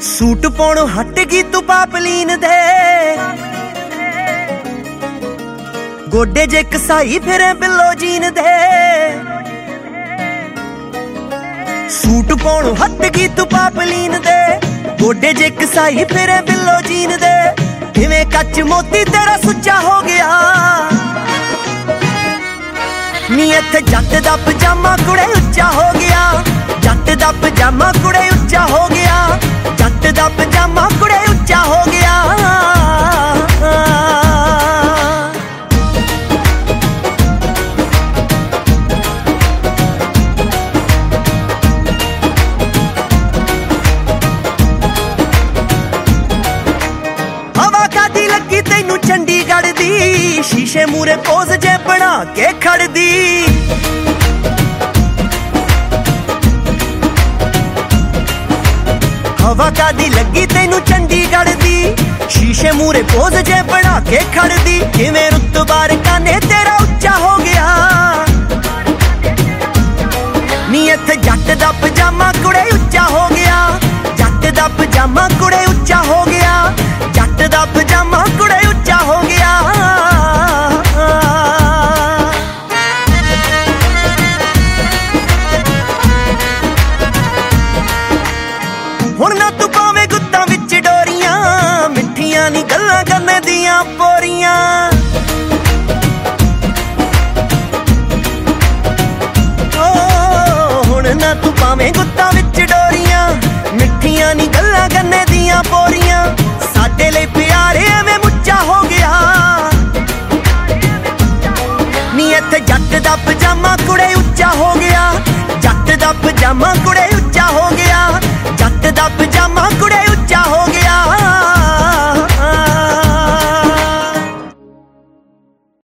Suit ਪਾਉਣੋਂ ਹਟ ਗਈ ਤੂੰ ਪਾਪਲੀਨ ਦੇ। ਗੋਡੇ ਜੇ ਕਸਾਈ ਫਿਰੇ ਬਿੱਲੋ ਜੀਨ ਦੇ। ਸੂਟ ਪਾਉਣੋਂ ਹਟ ਗਈ ਤੂੰ ਪਾਪਲੀਨ ਦੇ। ਗੋਡੇ ਜੇ ਕਸਾਈ ਫਿਰੇ ਬਿੱਲੋ ਜੀਨ ਦੇ। ਕਿਵੇਂ ਕੱਚ ਮੋਤੀ ਤੇਰਾ ਸੁੱਚਾ ਹੋ ਗਿਆ। ਨੀ ਇੱਥੇ ਜੱਟ ਦਾ ਮੂਰੇ ਪੋਜ਼ ਜੇ ਬਣਾ ਕੇ ਖੜਦੀ। ਹਵਾ ਕਾਦੀ ਲੱਗੀ ਤੈਨੂੰ ਚੰਡੀਗੜ੍ਹ ਦੀ? ਸ਼ੀਸ਼ੇ ਮੂਰੇ ਪੋਜ਼ ਜੇ ਬਣਾ ਕੇ ਖੜਦੀ। ਕਿਵੇਂ ਰੁੱਤ ਰੁਤਬਾ ਕਾਨੇ ਤੇਰਾ Ele